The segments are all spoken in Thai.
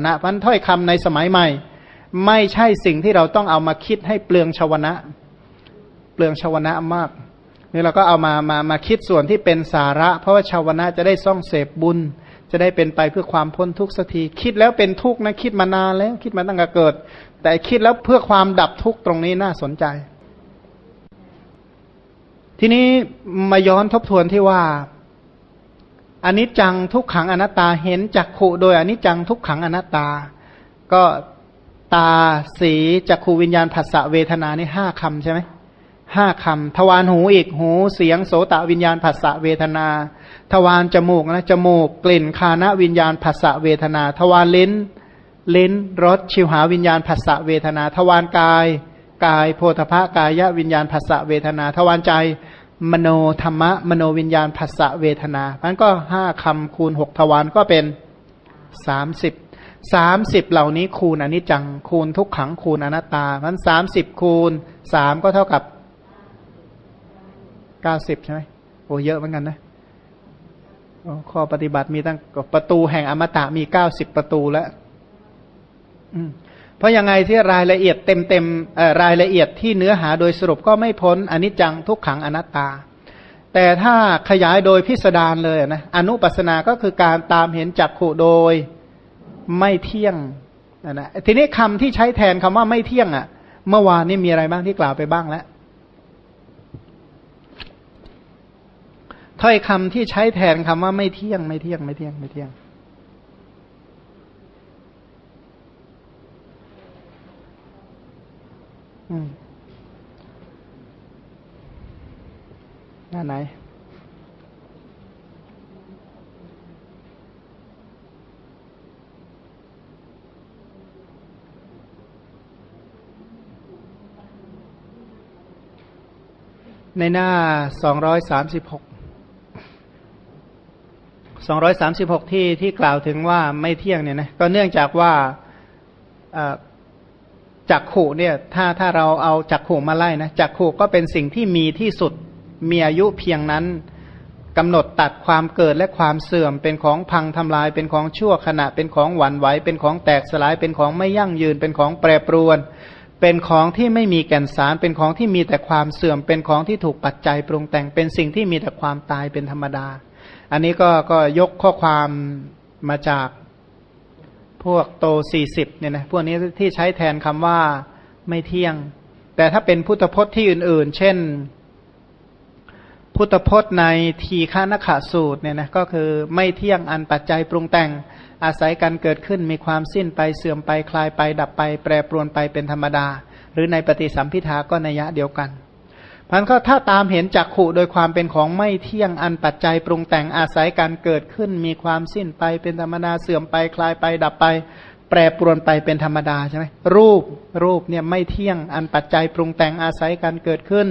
นะพันถ้อยคำในสมัยใหม่ ไม่ใช่สิ่งที่เราต้องเอามาคิดให้เปลืองชาวนะ เปลืองชาวนะมากนี่เราก็เอามามามาคิดส่วนที่เป็นสาระ เพราะว่าชาวนะจะได้ซ่องเสพบุญ จะได้เป็นไปเพื่อความพ้นทุกข์สักทีคิดแล้วเป็นทุกข์นะคิดมานานแล้วคิดมาตั้งแต่เกิด แต่คิดแล้วเพื่อความดับทุกข์ตรงนี้น่าสนใจ ทีนี้มาย้อนทบทวนที่ว่า อนิจจังทุกขังอนัตตาเห็นจักขุโดยอนิจจังทุกขังอนัตตา ก็ตาสีจักขูวิญญาณผัสสะเวทนานี่ห้าคำใช่ไหมห้าคำทวารหูอีกหูเสียงโสตวิญญาณผัสสะเวทนา ทวารจมูกนะจมูกกลิ่นคานะวิญญาณผัสสะเวทนา ทวารลิ้นลิ้นรสชิวหาวิญญาณผัสสะเวทนา ทวารกาย กายโพธพะกายะวิญญาณผัสสะเวทนา ทวารใจ มโนธรรมะ มโนวิญญาณภาษะเวทนามันก็ห้าคำคูณหกทวารก็เป็นสามสิบสามสิบเหล่านี้คูณอนิจจัง คูณทุกขังคูณอนัตตามันสามสิบคูณสามก็เท่ากับเก้าสิบใช่ไหมโอ้เยอะเหมือนกันนะข้อปฏิบัติมีตั้งประตูแห่งอมตะมีเก้าสิบประตูแล้ว เพราะยังไงที่รายละเอียดเต็มเต็มรายละเอียดที่เนื้อหาโดยสรุปก็ไม่พ้นอนิจจังทุกขังอนัตตา แต่ถ้าขยายโดยพิสดารเลยนะอนุปัสนาก็คือการตามเห็นจักขุโดยไม่เที่ยงนะทีนี้คำที่ใช้แทนคำว่าไม่เที่ยงอะ่ะ เมื่อวานนี้มีอะไรบ้างที่กล่าวไปบ้างแล้วถ้อยคำที่ใช้แทนคำว่าไม่เที่ยงไม่เที่ยงไม่เที่ยงไม่เที่ยง หน้าไหน ในหน้าสองร้อยสามสิบหกสองร้อยสามสิบหกที่ที่กล่าวถึงว่าไม่เที่ยงเนี่ยนะ ก็เนื่องจากว่า จักขู่เนี่ยถ้าถ้าเราเอาจักขู่มาไล่นะจักขู่ก็เป็นสิ่งที่มีที่สุดมีอายุเพียงนั้นกำหนดตัดความเกิดและความเสื่อมเป็นของพังทำลายเป็นของชั่วขณะเป็นของหวั่นไหวเป็นของแตกสลายเป็นของไม่ยั่งยืนเป็นของแปรปรวน เป็นของที่ไม่มีแก่นสารเป็นของที่มีแต่ความเสื่อม เป็นของที่ถูกปัจจัยปรุงแต่งเป็นสิ่งที่มีแต่ความตายเป็นธรรมดา อันนี้ก็ก็ยกข้อความมาจาก พวกโตสี่สิบเนี่ยนะพวกนี้ที่ใช้แทนคำว่าไม่เที่ยง แต่ถ้าเป็นพุทธพจน์ที่อื่นๆ เช่น พุทธพจน์ในทีฆานขาสูตรเนี่ยนะก็คือไม่เที่ยงอันปัจจัยปรุงแต่งอาศัยการเกิดขึ้นมีความสิ้นไปเสื่อมไปคลายไปดับไป แปรปรวนไปเป็นธรรมดา หรือในปฏิสัมพิทาก็นัยยะเดียวกัน พันก็ถ้าตามเห็นจักขุโดยความเป็นของไม่เที่ยงอันปัจจัยปรุงแต่งอาศัยการเกิดขึ้น มีความสิ้นไปเป็นธรรมดาเสื่อมไปคลายไปดับไป แปรปรวนไปเป็นธรรมดาใช่ไหมรูปรูปเนี่ยไม่เที่ยงอันปัจจัยปรุงแต่งอาศัยการเกิดขึ้น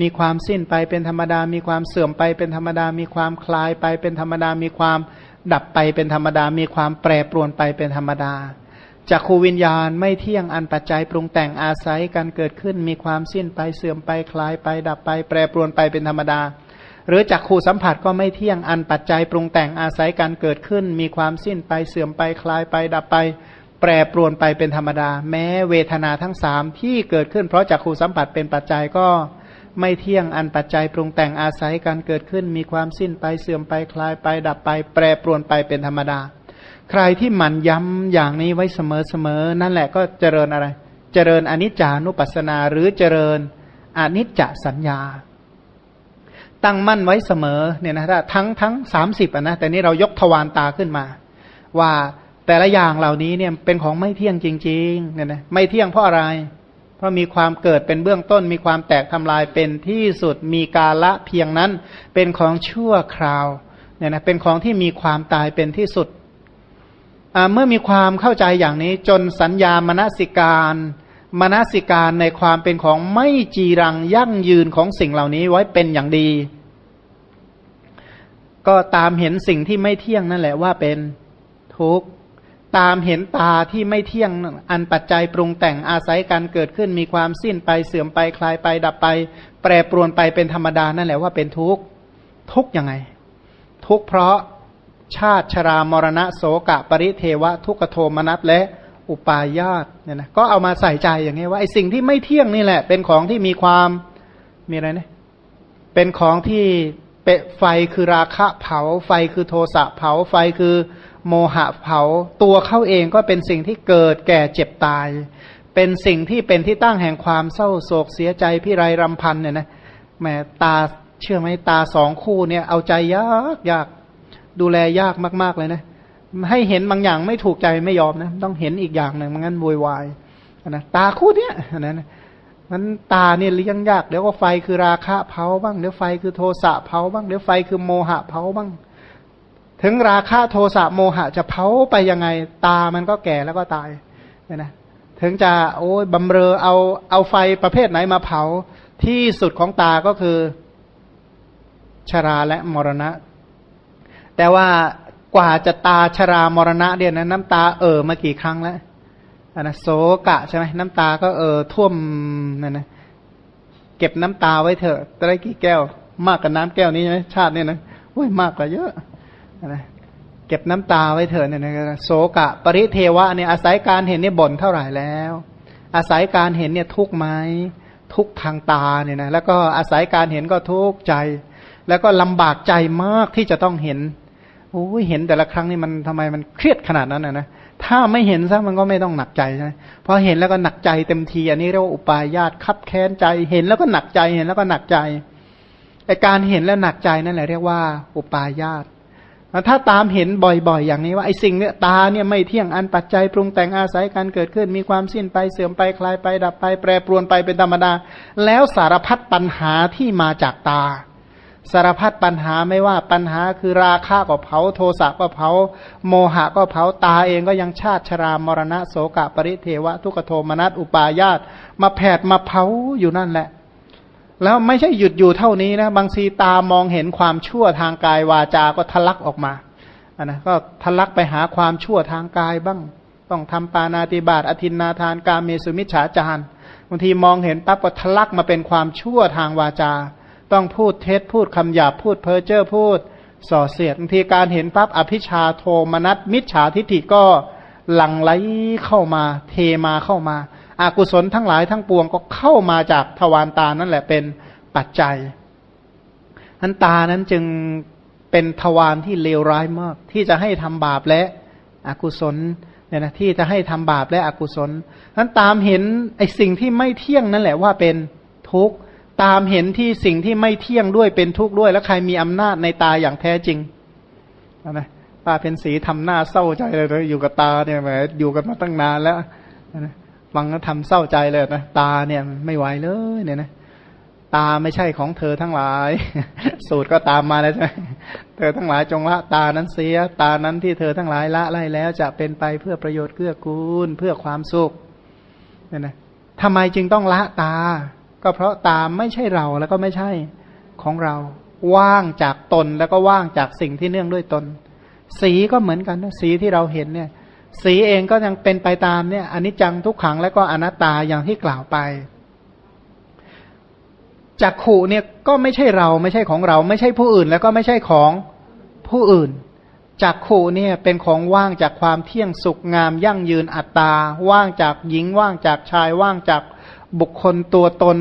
มีความสิ้นไปเป็นธรรมดา มีความเสื่อมไปเป็นธรรมดา มีความคลายไปเป็นธรรมดา มีความดับไปเป็นธรรมดา มีความแปรปรวนไปเป็นธรรมดา จักขูวิญญาณไม่เที่ยงอันปัจจัยปรุงแต่งอาศัยการเกิดขึ้นมีความสิ้นไปเสื่อมไปคลายไปดับไป แปรปรวนไปเป็นธรรมดา หรือจักขูสัมผัสก็ไม่เที่ยงอันปัจจัยปรุงแต่งอาศัยการเกิดขึ้น มีความสิ้นไปเสื่อมไปคลายไปดับไป แปรปรวนไปเป็นธรรมดา แม้เวทนาทั้งสามที่เกิดขึ้นเพราะจักขูสัมผัสเป็นปัจจัยก็ไม่เที่ยงอันปัจจัยปรุงแต่งอาศัยการเกิดขึ้น มีความสิ้นไปเสื่อมไปคลายไปดับไป แปรปรวนไปเป็นธรรมดา ใครที่หมั่นย้ำอย่างนี้ไว้เสมอเสมอนั่นแหละก็เจริญอะไร เจริญอนิจจานุปัสสนาหรือเจริญอนิจจสัญญา ตั้งมั่นไว้เสมอเนี่ยนะทั้งทั้งสามสิบนะแต่นี้เรายกทวารตาขึ้นมา ว่าแต่ละอย่างเหล่านี้เนี่ยเป็นของไม่เที่ยงจริงๆเนี่ยนะไม่เที่ยงเพราะอะไร เพราะมีความเกิดเป็นเบื้องต้น มีความแตกทำลายเป็นที่สุดมีกาละเพียงนั้น เป็นของชั่วคราวเนี่ยนะเป็นของที่มีความตายเป็นที่สุด เมื่อมีความเข้าใจอย่างนี้จนสัญญามนสิการมนสิการในความเป็นของไม่จีรังยั่งยืนของสิ่งเหล่านี้ไว้เป็นอย่างดี ก็ตามเห็นสิ่งที่ไม่เที่ยงนั่นแหละว่าเป็นทุกข์ตามเห็นตาที่ไม่เที่ยงอันปัจจัยปรุงแต่งอาศัยการเกิดขึ้นมีความสิ้นไปเสื่อมไปคลายไปดับไป แปรปรวนไปเป็นธรรมดานั่นแหละว่าเป็นทุกข์ทุกข์ยังไง ทุกข์เพราะ ชาติชรามรณะโสกะ ปริเทวะ ทุกโทมนัสและอุปาญาตเนี่ยนะก็เอามาใส่ใจอย่างนี้ว่าไอสิ่งที่ไม่เที่ยงนี่แหละ เป็นของที่มีความมีอะไรนะเป็นของที่เปไฟคือราคะเผา ไฟคือโทสะเผา ไฟคือโมหะเผา ตัวเข้าเองก็เป็นสิ่งที่เกิดแก่เจ็บตาย เป็นสิ่งที่เป็นที่ตั้งแห่งความเศร้าโศกเสียใจพิไรรำพันเนี่ยนะแหมตาเชื่อไหมตาสองคู่เนี่ยเอาใจยากยาก ดูแลยากมาก ๆ เลยนะ ให้เห็นบางอย่างไม่ถูกใจไม่ยอมนะ ต้องเห็นอีกอย่างหนึ่งมันงั้นโวยวายนะตาคู่เนี้ยนะมันตาเนี่ยเลี้ยงยากเดี๋ยวก็ไฟคือราคะเผาบ้างเดี๋ยวไฟคือโทสะเผาบ้างเดี๋ยวไฟคือโมหะเผาบ้าง ถึงราคะโทสะโมหะจะเผาไปยังไง ตามันก็แก่แล้วก็ตายนะถึงจะโอ้ยบำเรอเอาเอาไฟประเภทไหนมาเผาที่สุดของตาก็คือชราและมรณะ แต่ว่ากว่าจะตาชรามรณะเดียนะน้ำตาเอ่อมากี่ครั้งแล้วอันนะโสกะใช่ไหมน้ำตาก็เอ่อท่วมนั่นนะเก็บน้ำตาไว้เถอะได้กี่แก้ว มากกว่าน้ำแก้วนี้ใช่ไหมชาติเนี่ยนะโอ้ยมากกว่าเยอะนะเก็บน้ำตาไว้เถอะเนี่ยนะโสกะ ปริเทวะเนี่ยอาศัยการเห็นเนี่ยบ่นเท่าไหร่แล้ว อาศัยการเห็นเนี่ยทุกไหมทุกทางตาเนี่ยนะแล้วก็อาศัยการเห็นก็ทุกใจ แล้วก็ลำบากใจมากที่จะต้องเห็น โอ้ยเห็นแต่ละครั้งนี่มันทำไมมันเครียดขนาดนั้นนะนะถ้าไม่เห็นซะมันก็ไม่ต้องหนักใจใช่ไหมพอเห็นแล้วก็หนักใจเต็มทีอันนี้เรียกว่าอุปายาตคับแค้นใจ เห็นแล้วก็หนักใจเห็นแล้วก็หนักใจไอการเห็นแล้วหนักใจนั่นแหละเรียกว่า อุปายาตถ้าตามเห็นบ่อยๆ อย่างนี้ว่าไอสิ่งเนี้ยตาเนี่ยไม่เที่ยงอันปัจจัยปรุงแต่งอาศัยการเกิดขึ้น มีความสิ้นไปเสื่อมไปคลายไปดับไป แปรปรวนไปเป็นธรรมดา แล้วสารพัดปัญหาที่มาจากตา สารพัดปัญหาไม่ว่าปัญหาคือราคะก็เผาโทสะก็เผา โมหะก็เผาตาเองก็ยังชาติชรามรณะโสกะปริเทวะ ทุกโทมนัสอุปาญาตมาแผดมาเผาอยู่นั่นแหละ แล้วไม่ใช่หยุดอยู่เท่านี้นะ บางทีตามองเห็นความชั่วทางกายวาจา ก็ทะลักออกมาอันนะก็ทะลักไปหาความชั่วทางกายบ้าง ต้องทำปานาติบาตอธินนาทานกาเมสุมิฉาจารบางทีมองเห็นปั๊บก็ทะลักมาเป็นความชั่วทางวาจา ต้องพูดเท็จพูดคำหยาบพูดเพ้อเจ้อพูดส่อเสียดบางทีการเห็นปั๊บอภิชาโทมนัสมิจฉาทิฏฐิก็หลั่งไหลเข้ามาเทมาเข้ามาอากุศลทั้งหลายทั้งปวงก็เข้ามาจากทวารตานั่นแหละเป็นปัจจัยอันตานั้นจึงเป็นทวารที่เลวร้ายมาก ที่จะให้ทำบาปและอกุศลเนี่ยนะที่จะให้ทำบาปและอกุศลนั้นตามเห็นไอ้สิ่งที่ไม่เที่ยงนั่นแหละว่าเป็นทุกข์ ตามเห็นที่สิ่งที่ไม่เที่ยงด้วยเป็นทุกข์ด้วย แล้วใครมีอำนาจในตาอย่างแท้จริงนะป้าเป็นสีทำหน้าเศร้าใจเลยนะอยู่กับตาเนี่ยแหมอยู่กันมาตั้งนานแล้วนะฟังแล้วทำเศร้าใจเลยนะตาเนี่ยไม่ไหวเลยเนี่ยนะตาไม่ใช่ของเธอทั้งหลาย สูตรก็ตามมาแล้วใช่ไหมเธอทั้งหลายจงละตานั้นเสีย ตานั้นที่เธอทั้งหลายละไล่แล้วจะเป็นไปเพื่อประโยชน์เกื้อกูลเพื่อความสุขเนี่ยนะทำไมจึงต้องละตา ก็เพราะตามไม่ใช่เราแล้วก็ไม่ใช่ของเรา ว่างจากตนแล้วก็ว่างจากสิ่งที่เนื่องด้วยตน สีก็เหมือนกันนะสีที่เราเห็นเนี่ย สีเองก็ยังเป็นไปตามเนี่ยอนิจจังทุกขังและก็อนัตตาอย่างที่กล่าวไปจักขู่เนี่ยก็ไม่ใช่เราไม่ใช่ของเรา ไม่ใช่ผู้อื่นแล้วก็ไม่ใช่ของผู้อื่นจักขู่เนี่ยเป็นของว่างจากความเที่ยงสุขงามยั่งยืนอัตตา ว่างจากหญิงว่างจากชายว่างจาก บุคคลตัวตน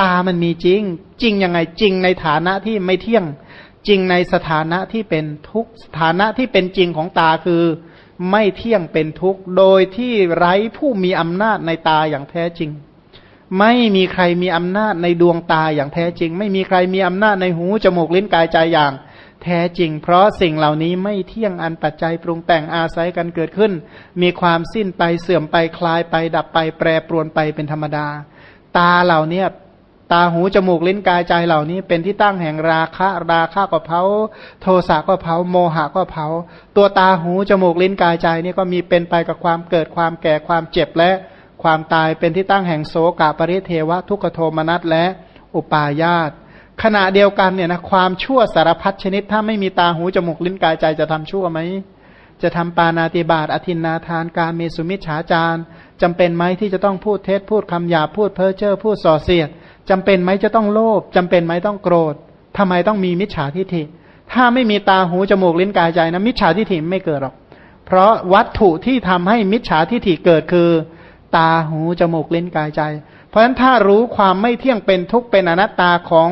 ตามันมีจริง จริงยังไงจริงในฐานะที่ไม่เที่ยง จริงในสถานะที่เป็นทุกสถานะที่เป็นจริงของตาคือ ไม่เที่ยงเป็นทุกโดยที่ไร้ผู้มีอำนาจในตาอย่างแท้จริง ไม่มีใครมีอำนาจในดวงตาอย่างแท้จริง ไม่มีใครมีอำนาจในหูจมูกลิ้นกายใจอย่าง แท้จริง เพราะสิ่งเหล่านี้ไม่เที่ยงอันปัจจัยปรุงแต่งอาศัยกันเกิดขึ้น มีความสิ้นไปเสื่อมไปคลายไป ดับไป แปรปรวนไปเป็นธรรมดา ตาเหล่านี้ตาหูจมูกลิ้นกายใจเหล่านี้ เป็นที่ตั้งแห่งราคะ ราคะก็เผาโทสะก็เผาโมหะก็เผา ตัวตาหูจมูกลิ้นกายใจนี่ก็มีเป็นไปกับความเกิดความแก่ความเจ็บและความตายเป็นที่ตั้งแห่งโสกาปริเทวะทุกขโทมนัสและอุปาญาต ขณะเดียวกันเนี่ยนะความชั่วสารพัดชนิด ถ้าไม่มีตาหูจมูกลิ้นกายใจจะทำชั่วไหมจะทำปานาติบาตอธินนาทานการเมสุมิฉาจารจำเป็นไหมที่จะต้องพูดเท็จพูดคำหยาพูดเพ้อเจ้อพูดส่อเสียดจำเป็นไหมจะต้องโลภจำเป็นไหมต้องโกรธทำไมต้องมีมิจฉาทิฏฐิ ถ้าไม่มีตาหูจมูกลิ้นกายใจนะมิจฉาทิฏฐิไม่เกิดหรอก เพราะวัตถุที่ทำให้มิจฉาทิฏฐิเกิดคือ ตาหูจมูกลิ้นกายใจ เพราะฉะนั้นถ้ารู้ความไม่เที่ยงเป็นทุกข์เป็นอนัตตาของ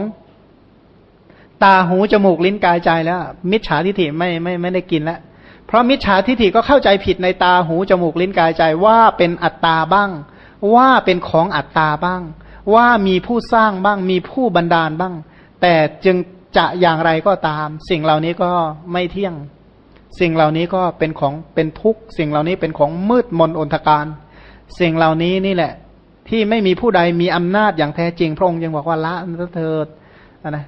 ตาหูจมูกลิ้นกายใจแล้ว มิจฉาทิฏฐิไม่ไม่ไม่ได้กินแล้วเพราะมิจฉาทิฏฐิก็เข้าใจผิดในตาหูจมูกลิ้นกายใจว่าเป็นอัตตาบ้าง ว่าเป็นของอัตตาบ้าง ว่ามีผู้สร้างบ้าง มีผู้บันดาลบ้าง แต่จึงจะอย่างไรก็ตาม สิ่งเหล่านี้ก็ไม่เที่ยง สิ่งเหล่านี้ก็เป็นของเป็นทุกข์ สิ่งเหล่านี้เป็นของมืดมนอนทการ สิ่งเหล่านี้นี่แหละ ที่ไม่มีผู้ใดมีอำนาจอย่างแท้จริงพระองค์ยังบอกว่าละเถิดนะ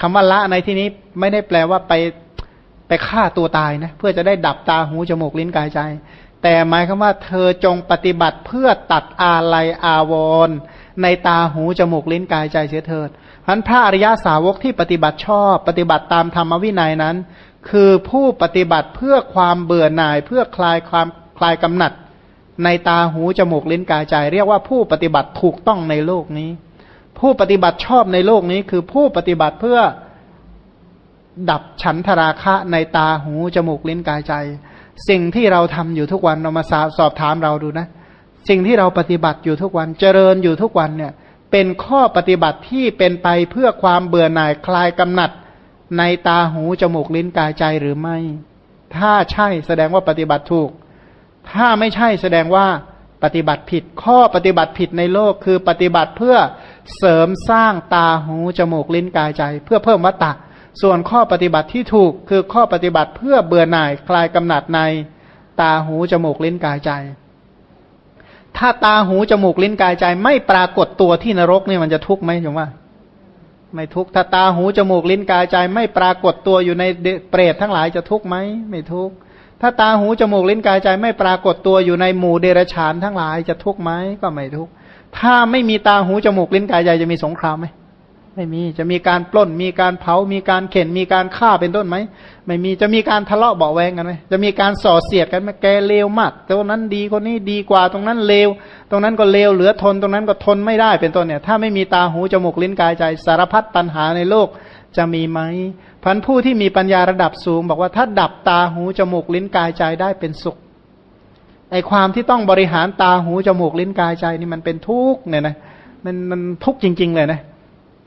คำว่าละในที่นี้ไม่ได้แปลว่าไปไปฆ่าตัวตายนะ เพื่อจะได้ดับตาหูจมูกลิ้นกายใจ แต่หมายคำว่าเธอจงปฏิบัติเพื่อตัดอาลัยอาวรณ์ในตาหูจมูกลิ้นกายใจเสียเถิดพันพระอริยาสาวกที่ปฏิบัติชอบ ปฏิบัติตามธรรมวินัยนั้น คือผู้ปฏิบัติเพื่อความเบื่อหน่าย เพื่อคลายความคลายกำหนัด ในตาหูจมูกลิ้นกายใจ เรียกว่าผู้ปฏิบัติถูกต้องในโลกนี้ ผู้ปฏิบัติชอบในโลกนี้คือผู้ปฏิบัติเพื่อดับฉันทราคะในตาหู จมูกลิ้นกายใจ สิ่งที่เราทำอยู่ทุกวันเรามาสอบถามเราดูนะ สิ่งที่เราปฏิบัติอยู่ทุกวันเจริญอยู่ทุกวันเนี่ย เป็นข้อปฏิบัติที่เป็นไปเพื่อความเบื่อหน่ายคลายกำหนัด ในตาหู จมูกลิ้นกายใจหรือไม่ ถ้าใช่แสดงว่าปฏิบัติถูก ถ้าไม่ใช่แสดงว่าปฏิบัติผิด ข้อปฏิบัติผิดในโลกคือปฏิบัติเพื่อ เสริมสร้างตาหูจมูกลิ้นกายใจ เพื่อเพิ่มวัตตะ ส่วนข้อปฏิบัติที่ถูกคือข้อปฏิบัติเพื่อเบื่อหน่ายคลายกำหนัดในตาหูจมูกลิ้นกายใจ ถ้าตาหูจมูกลิ้นกายใจ ไม่ปรากฏตัวที่นรกนี่มันจะทุกข์ไหมจงว่า ไม่ทุกข์ถ้าตาหูจมูกลิ้นกายใจ ไม่ปรากฏตัวอยู่ในเปรตทั้งหลายจะทุกข์ไหมไม่ทุกข์ถ้าตาหูจมูกลิ้นกายใจ ไม่ปรากฏตัวอยู่ในหมู่เดรฉานทั้งหลายจะทุกข์ไหมก็ไม่ทุกข์ ถ้าไม่มีตาหูจมูกลิ้นกายใจจะมีสงครามไหมไม่มีจะมีการปล้น มีการเผา มีการเข็น มีการฆ่าเป็นต้นไหมไม่มีจะมีการทะเลาะเบาแวงกันไหมจะมีการส่อเสียดกันไหมแกเลวมากตรงนั้นดีคนนี้ดีกว่าตรงนั้นเลว ตรงนั้นก็เลวเหลือทนตรงนั้นก็ทนไม่ได้เป็นต้นเนี่ย ถ้าไม่มีตาหูจมูกลิ้นกายใจสารพัดปัญหาในโลกจะมีไหมพันผู้ที่มีปัญญาระดับสูง บอกว่าถ้าดับตาหูจมูกลิ้นกายใจได้เป็นสุข ไอความที่ต้องบริหารตาหูจมูกลิ้นกายใจนี่มันเป็นทุกข์เนี่ยนะมันมันทุกข์จริง ๆ เลยนะ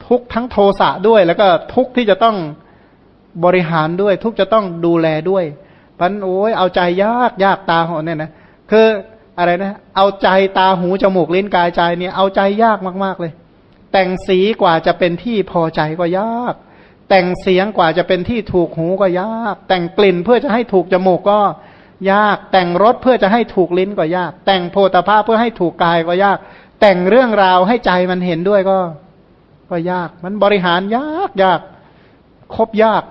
ทุกข์ทั้งโทสะด้วย แล้วก็ทุกข์ที่จะต้องบริหารด้วย ทุกจะต้องดูแลด้วยพันโอ้ยเอาใจยากยากตาหอนเนี่ยนะคืออะไรนะ เอาใจตาหูจมูกลิ้นกายใจเนี่ยเอาใจยากมาก ๆเลย แต่งสีกว่าจะเป็นที่พอใจก็ยาก แต่งเสียงกว่าจะเป็นที่ถูกหูก็ยาก แต่งกลิ่นเพื่อจะให้ถูกจมูกก็ย ยากแต่งรสเพื่อจะให้ถูกลิ้นก็ยาก แต่งโพธาภาพเพื่อให้ถูกกายก็ยาก แต่งเรื่องราวให้ใจมันเห็นด้วยก็ ก็ยาก มันบริหารยากยากครบยาก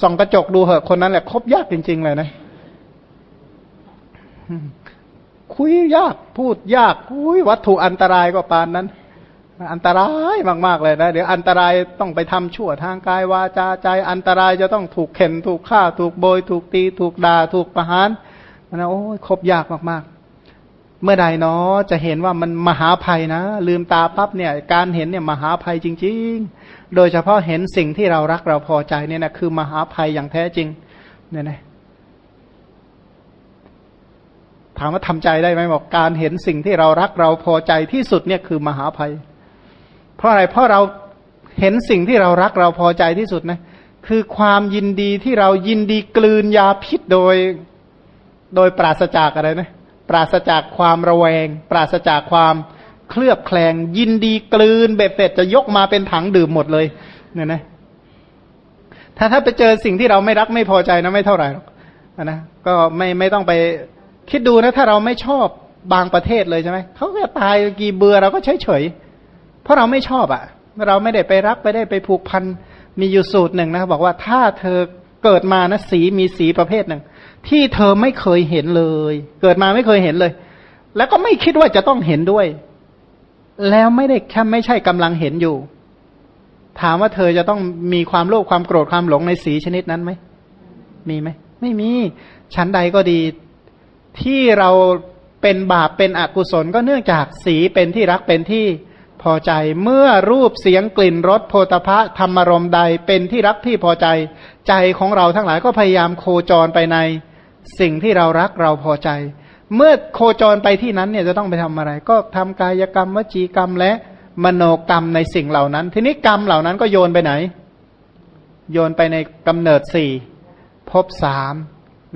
ส่องกระจกดูเหอะคนนั้นแหละครบยากจริง ๆ เลยนะคุยยากพูดยากคุยวัตถุอันตรายก็ปานนั้น อันตรายมากๆเลยนะเดี๋ยวอันตรายต้องไปทำชั่วทางกายวาจาใจ อันตรายจะต้องถูกเข็นถูกฆ่า ถูกโบย ถูกตี ถูกด่า ถูกประหารนะโอ้ยคบยากมากๆ เมื่อใดเนาะจะเห็นว่ามันมหาภัยนะ ลืมตาปั๊บเนี่ย การเห็นเนี่ยมหาภัยจริง ๆ โดยเฉพาะเห็นสิ่งที่เรารักเราพอใจเนี่ยนะคือมหาภัยอย่างแท้จริง เนี่ยนะถามว่าทำใจได้ไหมบอกการเห็นสิ่งที่เรารักเราพอใจที่สุดเนี่ยคือมหาภัย เพราะอะไรเพราะเราเห็นสิ่งที่เรารักเราพอใจที่สุดนะ คือความยินดีที่เรายินดีกลืนยาพิษโดยโดยปราศจากอะไรนะ ปราศจากความระแวง ปราศจากความเคลือบแคลง ยินดีกลืนเบ็ดเสร็จจะยกมาเป็นถังดื่มหมดเลยเนี่ยนะถ้าถ้าไปเจอสิ่งที่เราไม่รักไม่พอใจนะไม่เท่าไหร่หรอกนะก็ไม่ไม่ต้องไปคิดดูนะ ถ้าเราไม่ชอบบางประเทศเลยใช่ไหมเขาก็ตายกี่เบื่อเราก็เฉยเฉย เพราะเราไม่ชอบอะ่ะ เราไม่ได้ไปรักไปได้ไปผูกพันมีอยู่สูตรหนึ่งนะบอกว่าถ้าเธอเกิดมานะสีมีสีประเภทหนึ่ง ที่เธอไม่เคยเห็นเลย เกิดมาไม่เคยเห็นเลย แล้วก็ไม่คิดว่าจะต้องเห็นด้วย แล้วไม่ได้แค่ไม่ใช่กำลังเห็นอยู่ ถามว่าเธอจะต้องมีความโลภความโกรธความหลงในสีชนิดนั้นไหมมีไหมไม่มีชั้นใดก็ดี ที่เราเป็นบาปเป็นอกุศลก็เนื่องจากสีเป็นที่รักเป็นที่ พอใจเมื่อรูปเสียงกลิ่นรสโพธพะธรรมรมใดเป็นที่รักที่พอใจ ใจของเราทั้งหลายก็พยายามโคจรไปในสิ่งที่เรารักเราพอใจ เมื่อโคจรไปที่นั้นเนี่ยจะต้องไปทำอะไร ก็ทำกายกรรมวจีกรรมและมโนกรรมในสิ่งเหล่านั้น ทีนี้กรรมเหล่านั้นก็โยนไปไหน โยนไปในกำเนิดสี่ภพสาม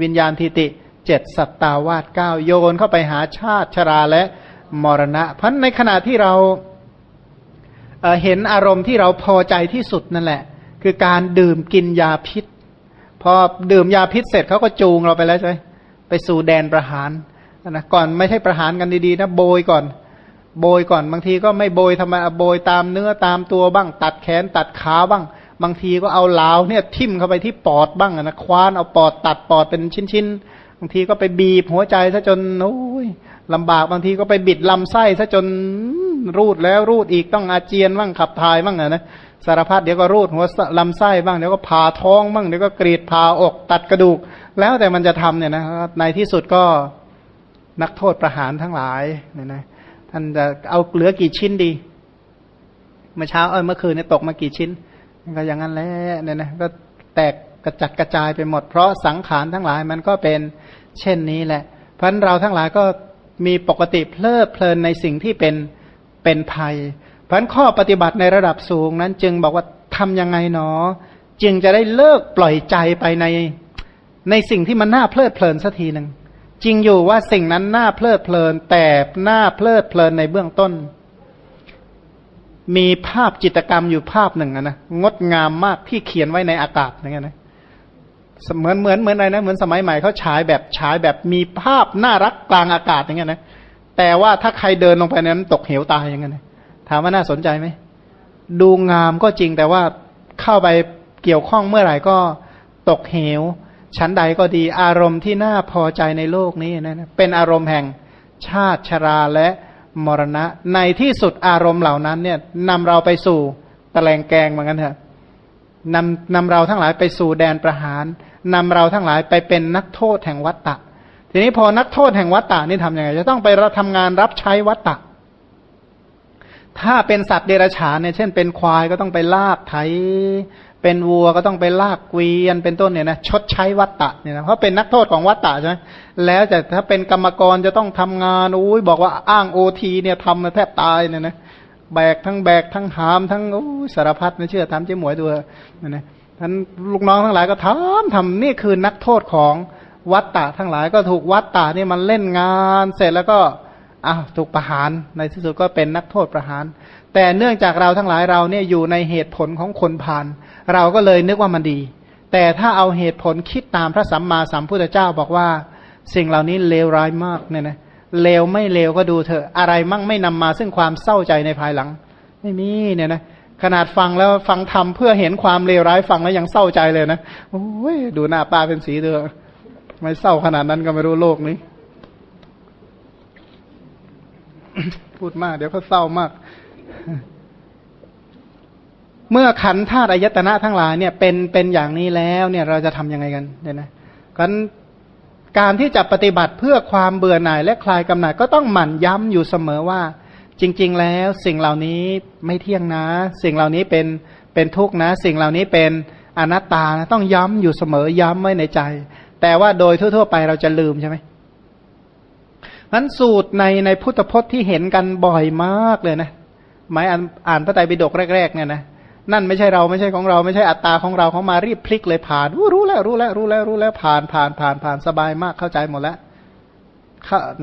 วิญญาณทิติเจ็ดสัตตาวาสเก้าโยนเข้าไปหาชาติชราและมรณะ เพราะในขณะที่เรา เห็นอารมณ์ที่เราพอใจที่สุดนั่นแหละ คือการดื่มกินยาพิษ พอดื่มยาพิษเสร็จเขาก็จูงเราไปแล้วใช่ไหมไปสู่แดนประหารนะก่อนไม่ใช่ประหารกันดีๆนะโบยก่อน โบยก่อนบางทีก็ไม่โบยทำไมโบยตามเนื้อตามตัวบ้าง ตัดแขนตัดขาบ้าง บางทีก็เอาเหลาเนี่ยทิ่มเข้าไปที่ปอดบ้างนะคว้านเอาปอดตัดปอดเป็นชิ้นๆบางทีก็ไปบีบหัวใจซะจนโอ้ย ลำบากบางทีก็ไปบิดลำไส้ซะจนรูดแล้วรูดอีกต้องอาเจียนบ้างขับถ่ายบ้างนะสารพัดเดี๋ยวก็รูดหัวลำไส้บ้างเดี๋ยวก็ผ่าท้องบ้างเดี๋ยวก็กรีดผ่าอกตัดกระดูก แล้วแต่มันจะทำเนี่ยนะในที่สุดก็นักโทษประหารทั้งหลายเนี่ยนะท่านจะเอาเหลือกี่ชิ้นดี เมื่อเช้าเออเมื่อคืนเนี่ยตกมากี่ชิ้น ก็อย่างนั้นแหละเนี่ยนะก็แตกกระจัดกระจายไปหมดเพราะสังขารทั้งหลายมันก็เป็นเช่นนี้แหละ เพราะเราทั้งหลายก็ มีปกติเพลิดเพลินในสิ่งที่เป็นเป็นภัย เพราะข้อปฏิบัติในระดับสูงนั้นจึงบอกว่าทํำยังไงเนาะจึงจะได้เลิกปล่อยใจไปในในสิ่งที่มันน่าเพลิดเพลินสักทีหนึ่งจริงอยู่ว่าสิ่งนั้นน่าเพลิดเพลิน แต่น่าเพลิดเพลินในเบื้องต้น มีภาพจิตกรรมอยู่ภาพหนึ่งนะงดงามมากที่เขียนไว้ในอากาศอย่างเงี้ยนะ เหมือนเหมือนเหมือนอะไรนะเหมือนสมัยใหม่เขาฉายแบบฉายแบบมีภาพน่ารักกลางอากาศอย่างเงี้ยนะแต่ว่าถ้าใครเดินลงไปนั้นตกเหวตายอย่างเงี้ยนะถามว่าน่าสนใจไหมดูงามก็จริงแต่ว่าเข้าไปเกี่ยวข้องเมื่อไหร่ก็ตกเหว ชั้นใดก็ดีอารมณ์ที่น่าพอใจในโลกนี้นะเป็นอารมณ์แห่งชาติชราและมรณะ ในที่สุดอารมณ์เหล่านั้นเนี่ยนำเราไปสู่ตะแลงแกงเหมือนกันเถอะ นำนำเราทั้งหลายไปสู่แดนประหารนำเราทั้งหลายไปเป็นนักโทษแห่งวัตตะ ทีนี้พอนักโทษแห่งวัตตะนี่ทำยังไง จะต้องไปทำงานรับใช้วัตตะ ถ้าเป็นสัตว์เดรัจฉานเนี่ยเช่นเป็นควายก็ต้องไปลากไถ เป็นวัวก็ต้องไปลากเกวียนเป็นต้นเนี่ยนะชดใช้วัตตะเนี่ยนะเพราะเป็นนักโทษของวัตตะใช่ไหมแล้วแต่ถ้าเป็นกรรมกรจะต้องทำงานอุ้ยบอกว่าอ้างโอทีเนี่ยทำแทบตายเนี่ยนะ แบกทั้งแบกทั้งหามทั้งสารพัดไม่เชื่อทำเจ๊หมวยตัวนะท่านลูกน้องทั้งหลายก็ทำทำนี่คือนักโทษของวัตตะทั้งหลายก็ถูกวัตตะนี่มันเล่นงานเสร็จแล้วก็อ้าวถูกประหารในที่สุดก็เป็นนักโทษประหาร แต่เนื่องจากเราทั้งหลายเราเนี่ยอยู่ในเหตุผลของคนผ่าน เราก็เลยนึกว่ามันดี แต่ถ้าเอาเหตุผลคิดตามพระสัมมาสัมพุทธเจ้าบอกว่า สิ่งเหล่านี้เลวร้ายมากเนี่ยนะ เลวไม่เลวก็ดูเถอะ อะไรมั่งไม่นำมาซึ่งความเศร้าใจในภายหลัง ไม่มีเนี่ยนะขนาดฟังแล้วฟังทำเพื่อเห็นความเลวร้ายฟังแล้วยังเศร้าใจเลยนะโอ้ยดูหน้าป้าเป็นสีเดือไม่เศร้าขนาดนั้นก็ไม่รู้โลกนี้ พูดมากเดี๋ยวเขาเศร้ามาก เมื่อขันธาตุอายตนะทั้งหลายเนี่ยเป็นเป็นอย่างนี้แล้วเนี่ยเราจะทํำยังไงกันเนี่ยนะกัน การที่จะปฏิบัติเพื่อความเบื่อหน่ายและคลายกำหนัดก็ต้องหมั่นย้ำอยู่เสมอว่า จริง ๆ แล้วสิ่งเหล่านี้ไม่เที่ยงนะ สิ่งเหล่านี้เป็นเป็นทุกข์นะ สิ่งเหล่านี้เป็นอนัตตานะต้องย้ำอยู่เสมอย้ำไว้ในใจ แต่ว่าโดยทั่ว ๆ ไปเราจะลืมใช่ไหมนั้นสูตรในในพุทธพจน์ที่เห็นกันบ่อยมากเลยนะหมายอ่านพระไตรปิฎกแรกๆเนี่ยนะ นั่นไม่ใช่เราไม่ใช่ของเราไม่ใช่อัตตาของเราเขามารีบพลิกเลยผ่านรู้แล้วรู้แล้วรู้แล้วรู้แล้วผ่านผ่านผ่านผ่านสบายมากเข้าใจหมดแล้ว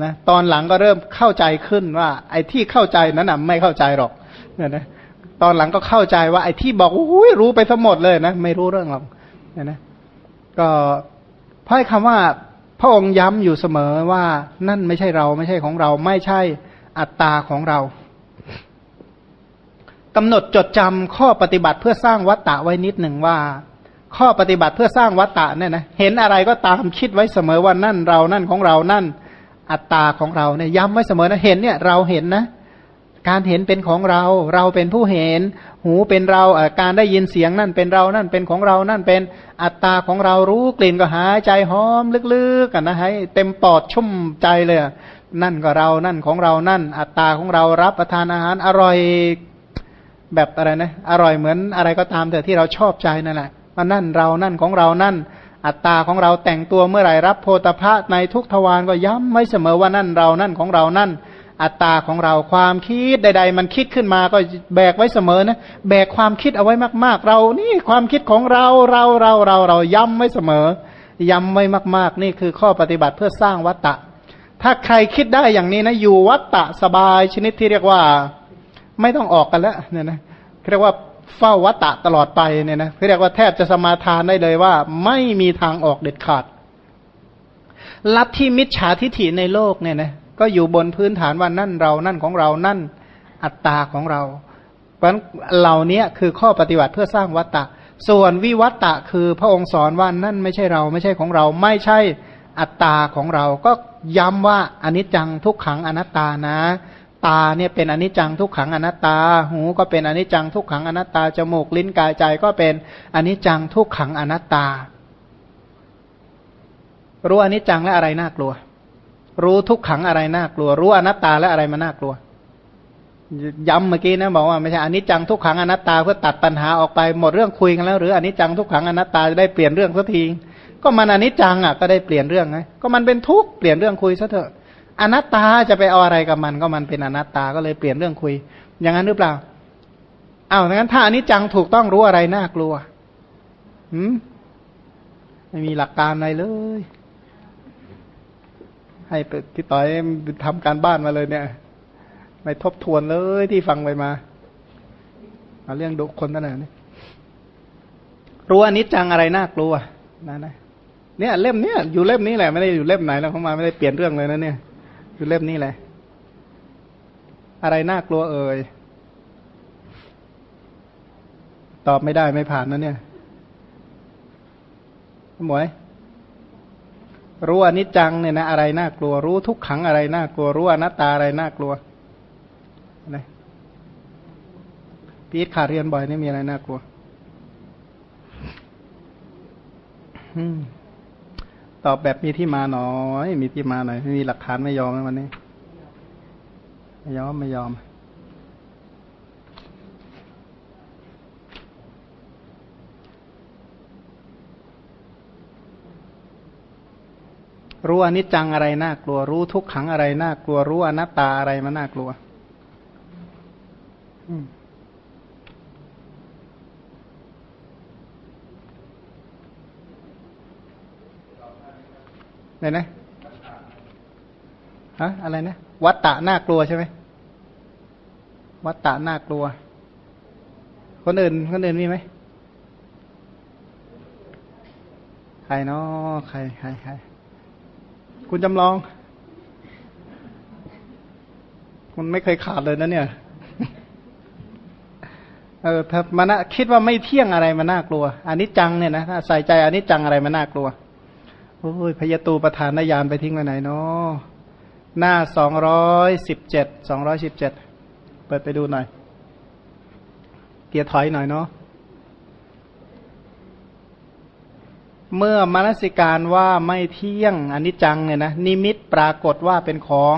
นะตอนหลังก็เริ่มเข้าใจขึ้นว่า ไอ้ที่เข้าใจนั้นน่ะไม่เข้าใจหรอกเนี่ยนะตอนหลังก็เข้าใจว่า ไอ้ที่บอกโอ้ยรู้ไปทั้งหมดเลยนะไม่รู้เรื่องหรอกเนี่ยนะก็เพราะคำว่าพระองค์ย้ำอยู่เสมอว่านั่นไม่ใช่เราไม่ใช่ของเรา ไม่ใช่อัตตาของเรา กำหนดจดจำข้อปฏิบัติเพื่อสร้างวัตตะไว้นิดหนึ่งว่า ข้อปฏิบัติเพื่อสร้างวัตตะเนี่ยนะเห็นอะไรก็ตามคิดไว้เสมอว่านั่นเรานั่นของเรานั่น อัตตาของเราเนี่ยย้ำไว้เสมอนะเห็นเนี่ยเราเห็นนะการเห็นเป็นของเรา เราเป็นผู้เห็น หูเป็นเรา การได้ยินเสียงนั่นเป็นเรา นั่นเป็นของเรา นั่นเป็นอัตตาของเรา รู้กลิ่นก็หายใจหอมลึกๆกันนะให้เต็มปอดชุ่มใจเลย นั่นก็เรา นั่นของเรา นั่น อัตตาของเรา รับประทานอาหารอร่อย แบบอะไรนะ อร่อยเหมือนอะไรก็ตามแต่ที่เราชอบใจนั่นแหละมันนั่นเรานั่นของเรานั่น อัตตาของเราแต่งตัวเมื่อไหร่รับโพธพะในทุกทวารก็ย้ำไม่เสมอว่านั่นเรานั่นของเรานั่น อัตตาของเราความคิดใด ๆ มันคิดขึ้นมาก็แบกไว้เสมอนะแบกความคิดเอาไว้มาก ๆ เรานี่ความคิดของเราเราเราเราเราย้ำไว้เสมอ ย้ำไว้มาก ๆ นี่คือข้อปฏิบัติเพื่อสร้างวัตตะ ถ้าใครคิดได้อย่างนี้นะอยู่วัตตะสบายชนิดที่เรียกว่า ไม่ต้องออกกันแล้วเนี่ยนะเรียกว่าเฝ้าวัตตะตลอดไปเนี่ยนะเรียกว่าแทบจะสมาทานได้เลยว่า ไม่มีทางออกเด็ดขาดลัทธิมิจฉาทิฐิในโลกเนี่ยนะก็อยู่บนพื้นฐานว่านั่นเรานั่นของเรานั่นอัตตาของเรา เพราะฉะนั้นเหล่านี้คือข้อปฏิบัติเพื่อสร้างวัตตะ ส่วนวิวัตตะคือพระองค์สอนว่านั่นไม่ใช่เราไม่ใช่ของเรา ไม่ใช่อัตตาของเรา ก็ย้ำว่าอนิจจังทุกขังอนัตตานะ ตาเนี่ยเป็นอนิจจังทุกขังอนัตตา หูก็เป็นอนิจจังทุกขังอนัตตา จมูกลิ้นกายใจก็เป็นอนิจจังทุกขังอนัตตา รู้อนิจจังและอะไรน่ากลัว รู้ทุกขังอะไรน่ากลัว รู้อนัตตาและอะไรมาน่ากลัว ย้ำเมื่อกี้นะบอกว่าไม่ใช่อนิจจังทุกขังอนัตตาเพื่อตัดปัญหาออกไปหมดเรื่องคุยกันแล้ว หรืออนิจจังทุกขังอนัตตาจะได้เปลี่ยนเรื่องสักที ก็มันอนิจจังอะก็ได้เปลี่ยนเรื่องไงก็มันเป็นทุกเปลี่ยนเรื่องคุยซะเถอะ อนัตตาจะไปเอาอะไรกับมันก็มันเป็นอนัตตาก็เลยเปลี่ยนเรื่องคุย อย่างนั้นหรือเปล่าอ้าวงั้นถ้าอนิจจังถูกต้องรู้อะไรน่ากลัวหืมไม่มีหลักการอะไรเลย ให้พี่ต่อยทำการบ้านมาเลยเนี่ย ไม่ทบทวนเลยที่ฟังไปมาเอาเรื่องดุคนนั่นแหละนี่รู้อนิจจังอะไรน่ากลัวนะนะเนี่ยเล่มเนี้ยอยู่เล่มนี้แหละไม่ได้อยู่เล่มไหนแล้วเขามาไม่ได้เปลี่ยนเรื่องเลยนะเนี่ย คือเล่มนี้แหละ อะไรน่ากลัวเอ่ย ตอบไม่ได้ไม่ผ่านนะเนี่ยหมวยรู้อนิจจังเนี่ยนะอะไรน่ากลัว รู้ทุกขังอะไรน่ากลัว รู้อนัตตาอะไรน่ากลัวนะพีทขาดเรียนบ่อยนี่มีอะไรน่ากลัว อืม ตอบแบบมีที่มาหน่อย มีที่มาหน่อยมีหลักฐานไม่ยอมวันนี้ ไม่ยอมไม่ยอมรู้อนิจจังอะไรน่ากลัว รู้ทุกขังอะไรน่ากลัว รู้อนัตตาอะไรมันน่ากลัว อืม เนี่ยนะฮะอะไรนะวัตตะน่ากลัวใช่ไหมวัตตะน่ากลัว คนอื่นคนอื่นมีไหมใครเนาะใครใครใครคุณจำลอง คุณไม่เคยขาดเลยนะเนี่ยเออถ้ามันคิดว่าไม่เที่ยงอะไรมันน่ากลัวอันนี้จังเนี่ยนะถ้าใส่ใจอันนี้จังอะไรมันน่ากลัว โอ้ยพยตูประธานนายานไปทิ้งไว้ไหนเนาะหน้าสองร้อยสิบเจ็ดสองร้อยสิบเจ็ดเปิดไปดูหน่อย เกียร์ถอยหน่อยเนาะเมื่อมนสิการว่าไม่เที่ยงอนิจจังเนี่ยนะนิมิตปรากฏว่าเป็นของ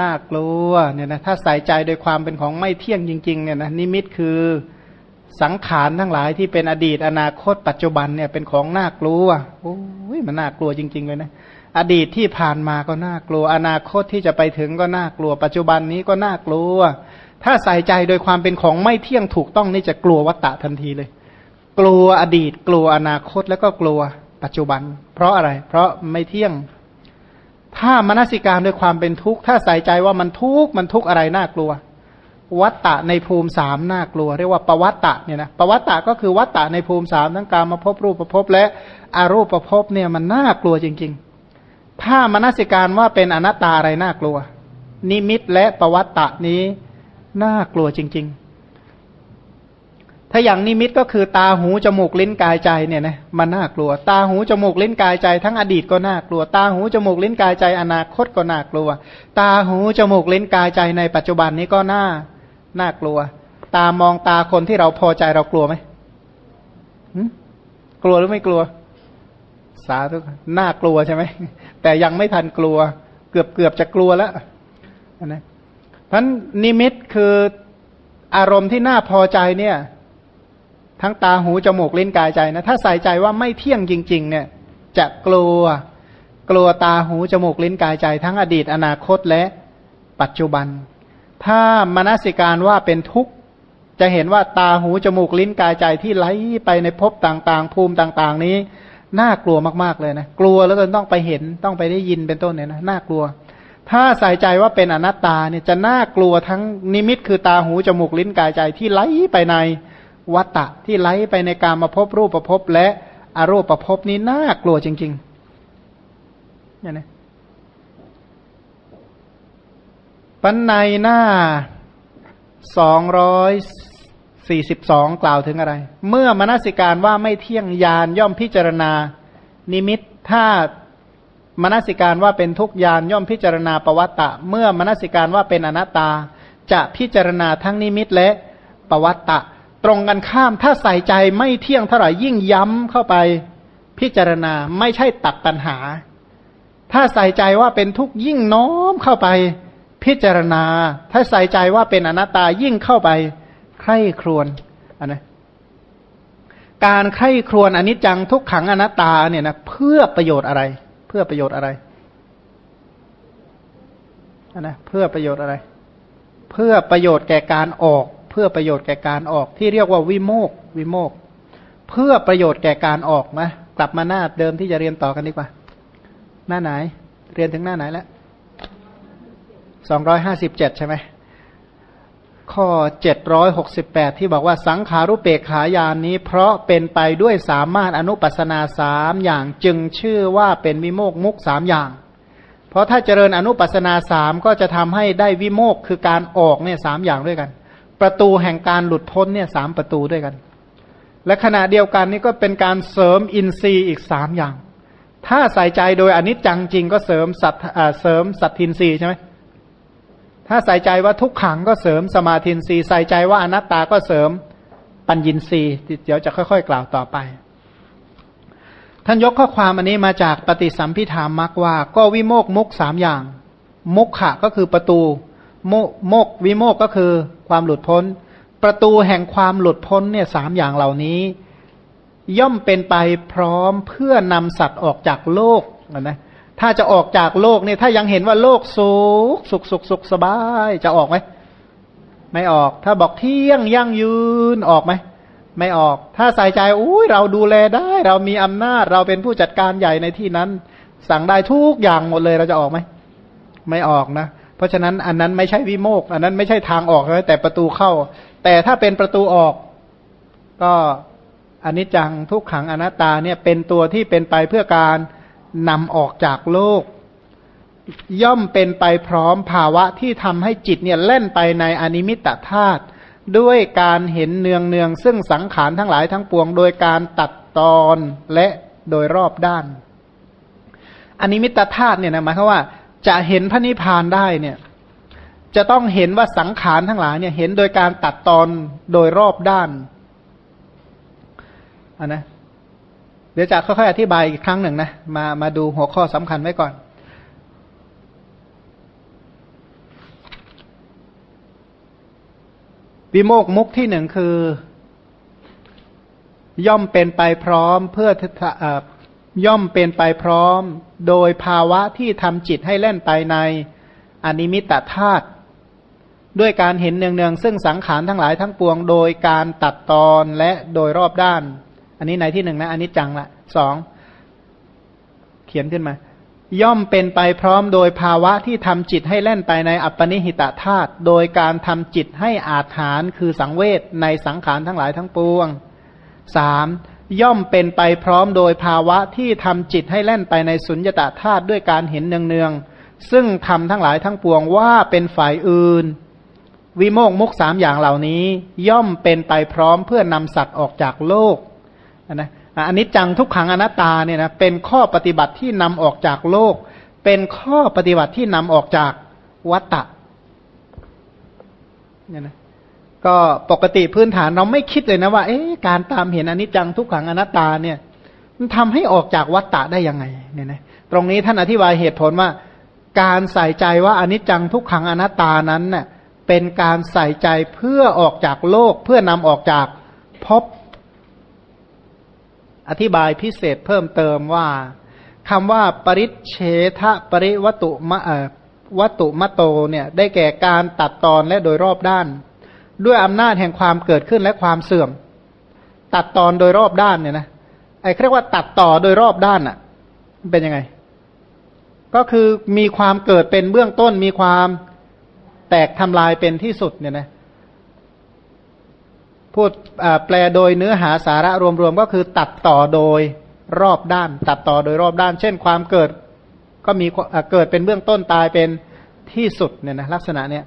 น่ากลัวเนี่ยนะถ้าใส่ใจโดยความเป็นของไม่เที่ยงจริงๆเนี่ยนะนิมิตคือ สังขารทั้งหลายที่เป็นอดีตอนาคตปัจจุบันเนี่ยเป็นของน่ากลัวโอ้ยมันน่ากลัวจริง ๆ เลยนะ อดีตที่ผ่านมาก็น่ากลัว อนาคตที่จะไปถึงก็น่ากลัว ปัจจุบันนี้ก็น่ากลัว ถ้าใส่ใจโดยความเป็นของไม่เที่ยงถูกต้องนี่จะกลัววัตตะทันทีเลย กลัวอดีต กลัวอนาคตแล้วก็กลัวปัจจุบัน เพราะอะไร เพราะไม่เที่ยง ถ้ามนสิการด้วยความเป็นทุกข์ถ้าใส่ใจว่ามันทุกข์มันทุกข์อะไรน่ากลัว วัตตะในภูมิสามน่ากลัว เรียกว่าปวัตตะเนี่ยนะปวัตตะก็คือวัตตะในภูมิสามทั้งการมาพบรูปประพบและอารูปประพบเนี่ยมันน่ากลัวจริง ๆ ถ้ามนสิการว่าเป็นอนัตตาอะไรน่ากลัว นิมิตและปวัตตะนี้น่ากลัวจริง ๆ ถ้าอย่างนิมิตก็คือตาหูจมูกลิ้นกายใจเนี่ยนะมันน่ากลัว ตาหูจมูกลิ้นกายใจ ทั้งอดีตก็น่ากลัว ตาหูจมูกลิ้นกายใจ อนาคตก็น่ากลัว ตาหูจมูกลิ้นกายใจในปัจจุบันนี้ก็น่า น่ากลัว ตามองตาคนที่เราพอใจเรากลัวไหมกลัวหรือไม่กลัว สาธุน่ากลัวใช่ไหมแต่ยังไม่ทันกลัว เกือบเกือบจะกลัวแล้วนะเพราะนิมิตคืออารมณ์ที่น่าพอใจเนี่ย ทั้งตาหูจมูกลิ้นกายใจนะถ้าใส่ใจว่าไม่เที่ยงจริง ๆ เนี่ย จะกลัว กลัวตาหูจมูกลิ้นกายใจ ทั้งอดีตอนาคตและปัจจุบัน ถ้ามนสิการว่าเป็นทุกข์ จะเห็นว่าตาหูจมูกลิ้นกายใจที่ไหลไปในภพต่างๆ ภูมิต่าง ๆ นี้น่ากลัวมากๆเลยนะกลัวแล้วก็ต้องไปเห็นต้องไปได้ยินเป็นต้นเนี่ยนะน่ากลัว ถ้าใส่ใจว่าเป็นอนัตตาเนี่ยจะน่ากลัวทั้งนิมิตคือตาหูจมูกลิ้นกายใจที่ไหลไปในวัตตะที่ไหลไปในการมาพบรูปประพบและอรูปประพบนี้น่ากลัวจริงๆเนี่ยนะ ปันในหน้าสองร้อยสี่สิบสองกล่าวถึงอะไร เมื่อมนสิการว่าไม่เที่ยงยานย่อมพิจารณา นิมิตถ้ามนสิการว่าเป็นทุกยานย่อมพิจารณาปวัตตะ เมื่อมนสิการว่าเป็นอนัตตา จะพิจารณาทั้งนิมิตและปวัตตะ ตรงกันข้ามถ้าใส่ใจไม่เที่ยงเท่าไหร่ยิ่งย้ำเข้าไปพิจารณาไม่ใช่ตัดปัญหา ถ้าใส่ใจว่าเป็นทุกยิ่งน้อมเข้าไป พิจารณา ถ้าใส่ใจว่าเป็นอนัตตายิ่งเข้าไปใคร่ครวญอันนะการใคร่ครวญอนิจจังทุกขังอนัตตาเนี่ยนะเพื่อประโยชน์อะไร เพื่อประโยชน์อะไรอันนะเพื่อประโยชน์อะไร เพื่อประโยชน์แก่การออก เพื่อประโยชน์แก่การออก ที่เรียกว่าวิโมกวิโมกเพื่อประโยชน์แก่การออกนะกลับมาหน้าเดิมที่จะเรียนต่อกันดีกว่า หน้าไหน เรียนถึงหน้าไหนแล้ว สองร้อยห้าสิบเจ็ดใช่ไหมข้อเจ็ดร้อยหกสิบแปดที่บอกว่าสังขารุเปกขายานนี้ เพราะเป็นไปด้วยสามารถอนุปัสนาสามอย่างจึงชื่อว่าเป็นวิโมกมุกสามอย่าง เพราะถ้าเจริญอนุปัสนาสามก็จะทำให้ได้วิโมกคือการออกเนี่ยสามอย่างด้วยกัน ประตูแห่งการหลุดพ้นเนี่ยสามประตูด้วยกัน และขณะเดียวกันนี่ก็เป็นการเสริมอินทรีย์อีกสามอย่าง ถ้าใส่ใจโดยอนิจจังจริงก็เสริมสัทเสริมสัทธินทรีย์ใช่ไหม ถ้าใส่ใจว่าทุกขังก็เสริมสมาธินทรีย์ใส่ใจว่าอนัตตาก็เสริมปัญญินทรีย์เดี๋ยวจะค่อย ๆ กล่าวต่อไป ท่านยกข้อความอันนี้มาจากปฏิสัมภิทามรรคว่า ก็วิโมกขมุขสามอย่าง มุขะก็คือประตู โมโมกวิโมกข์ก็คือความหลุดพ้น ประตูแห่งความหลุดพ้นเนี่ยสามอย่างเหล่านี้ ย่อมเป็นไปพร้อมเพื่อนำสัตว์ออกจากโลกนะ ถ้าจะออกจากโลกเนี่ยถ้ายังเห็นว่าโลกสุขสุขสุขสุขสบาย จะออกไหมไม่ออก ถ้าบอกเที่ยงยั่งยืนออกไหมไม่ออก ถ้าใส่ใจอุ้ยเราดูแลได้ เรามีอำนาจเราเป็นผู้จัดการใหญ่ในที่นั้น สั่งได้ทุกอย่างหมดเลยเราจะออกไหมไม่ออกนะเพราะฉะนั้นอันนั้นไม่ใช่วิโมกอันนั้นไม่ใช่ทางออกเลยแต่ประตูเข้า แต่ถ้าเป็นประตูออก ก็อันนี้จังทุกขังอนัตตาเนี่ยเป็นตัวที่เป็นไปเพื่อการ นำออกจากโลก ย่อมเป็นไปพร้อมภาวะที่ทำให้จิตเนี่ยเล่นไปในอนิมิตธาตุด้วยการเห็นเนืองเนืองซึ่งสังขารทั้งหลายทั้งปวง โดยการตัดตอนและโดยรอบด้าน อนิมิตธาตุเนี่ยนะหมายความว่า จะเห็นพระนิพพานได้เนี่ยจะต้องเห็นว่าสังขารทั้งหลายเนี่ยเห็นโดยการตัดตอนโดยรอบด้านอันนะ เดี๋ยวจะค่อยๆอธิบายอีกครั้งหนึ่งนะมามาดูหัวข้อสำคัญไว้ก่อน วิโมกมุกที่หนึ่งคือ ย่อมเป็นไปพร้อมเพื่อย่อมเป็นไปพร้อม โดยภาวะที่ทำจิตให้เล่นไปในอนิมิตธาตุด้วยการเห็นเนืองๆซึ่งสังขารทั้งหลายทั้งปวง โดยการตัดตอนและโดยรอบด้าน อันนี้ในที่หนึ่งนะอันนี้จังละสองเขียนขึ้นมา ย่อมเป็นไปพร้อมโดยภาวะที่ทำจิตให้แล่นไปในอัปปนิหิตธาตุโดยการทำจิตให้อาถานคือสังเวชในสังขารทั้งหลายทั้งปวงสามย่อมเป็นไปพร้อมโดยภาวะที่ทำจิตให้แล่นไปในสุญญตาธาตุด้วยการเห็นเนืองๆซึ่งทำทั้งหลายทั้งปวงว่าเป็นฝ่ายอื่น วิโมกมุกสามอย่างเหล่านี้ ย่อมเป็นไปพร้อมเพื่อนำสัตว์ออกจากโลก นะอันนี้จังทุกขังอนัตตาเนี่ยนะเป็นข้อปฏิบัติที่นำออกจากโลก เป็นข้อปฏิบัติที่นำออกจากวัตตะเนี่ยนะก็ปกติพื้นฐานเราไม่คิดเลยนะว่า เอ๊ะการตามเห็นอนิจจังทุกขังอนัตตาเนี่ย มันทำให้ออกจากวัตตะได้ยังไงเนี่ยนะตรงนี้ท่านอธิบายเหตุผลว่า การใส่ใจว่าอนิจจังทุกขังอนัตตานั้นเน่ะเป็นการใส่ใจเพื่อออกจากโลกเพื่อนำออกจากภพ อธิบายพิเศษเพิ่มเติมว่าคำว่าปริเฉทะปริวัตุมะวัตุมะโตเนี่ยได้แก่การตัดตอนและโดยรอบด้าน ด้วยอำนาจแห่งความเกิดขึ้นและความเสื่อม ตัดตอนโดยรอบด้านเนี่ยนะไอ้เรียกว่าตัดต่อโดยรอบด้านอะ่ะเป็นยังไง ก็คือมีความเกิดเป็นเบื้องต้นมีความแตกทำลายเป็นที่สุดเนี่ยนะ พูดแปลโดยเนื้อหาสาระรวมๆก็คือตัดต่อโดยรอบด้าน ตัดต่อโดยรอบด้าน เช่นความเกิด ก็มีเกิดเป็นเบื้องต้นตายเป็นที่สุดเนี่ยนะลักษณะเนี้ย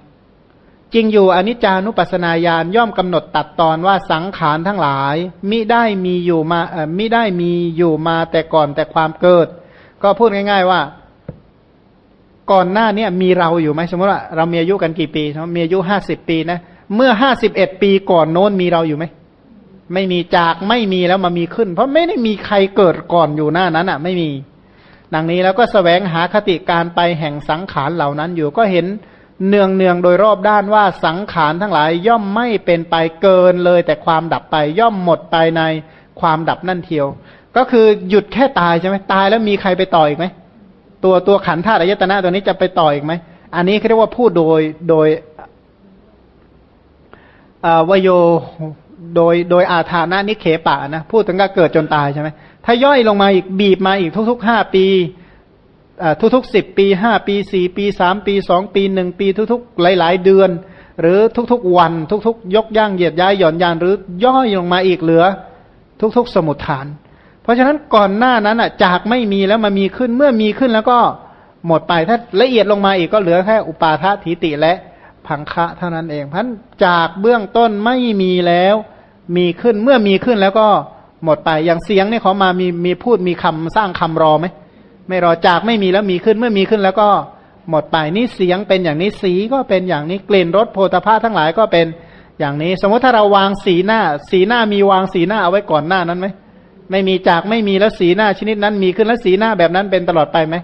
จริงอยู่อนิจจานุปัสนาญาณย่อมกำหนดตัดตอนว่าสังขารทั้งหลาย มิได้มีอยู่มาเอ่อมิได้มีอยู่มาแต่ก่อนแต่ความเกิด ก็พูดง่าย ๆว่า ก่อนหน้านี้มีเราอยู่ไหมสมมติว่าเรามีอายุกันกี่ปีมีอายุห้าสิบปีนะ เมื่อห้าสิบเอ็ดปีก่อนโน้นมีเราอยู่ไหมไม่มีจากไม่มีแล้วมามีขึ้น เพราะไม่ได้มีใครเกิดก่อนอยู่หน้านั้นอะ ไม่มี ดังนี้แล้วก็สแสวงหาคติการไปแห่งสังขารเหล่านั้นอยู่ก็เห็นเนืองเนืองโดยรอบด้านว่าสังขารทั้งหลาย ย่อมไม่เป็นไปเกินเลย แต่ความดับไปย่อมหมดไปในความดับนั่นเทียว ก็คือหยุดแค่ตายใช่ไหมตายแล้วมีใครไปต่ออีกไหมตัวตัวขันธาตุอายตนะตัวนี้จะไปต่ออีกไหมอันนี้เรียกว่าพูดโดยโดย วโยโดยโดยอาธานะนิเคปะนะพูดถึงก็เกิดจนตายใช่ไหมถ้าย่อยลงมาอีกบีบมาอีกทุกๆห้าปีทุกๆสิบปีห้าปีสี่ปีสามปีสองปีหนึ่งปีทุกๆ หลาย ๆ เดือน หรือทุกๆวัน ทุกๆ ยกย่างเหยียดย้ายหย่อนยานหรือย่อยลงมาอีกเหลือ ทุกๆ สมุทฐาน เพราะฉะนั้นก่อนหน้านั้นอะจากไม่มีแล้วมามีขึ้นเมื่อมีขึ้นแล้วก็หมดไปถ้าละเอียดลงมาอีกก็เหลือแค่อุปาทถิติและ พังคะเท่านั้นเองพันจากเบื้องต้นไม่มีแล้ว มีขึ้นเมื่อมีขึ้นแล้วก็หมดไปอย่างเสียงเนี่ยเขามามีมีพูดมีคำสร้างคำรอไหมไม่รอจากไม่มีแล้วมีขึ้นเมื่อมีขึ้นแล้วก็หมดไปนี่เสียงเป็นอย่างนี้สีก็เป็นอย่างนี้กลิ่นรสโพธาภาทั้งหลายก็เป็นอย่างนี้ สมมติถ้าเราวางสีหน้า สีหน้ามีวางสีหน้าเอาไว้ก่อนหน้านั้นไหมไม่มีจากไม่มีแล้วสีหน้าชนิดนั้นมีขึ้นแล้วสีหน้าแบบนั้นเป็นตลอดไปไหม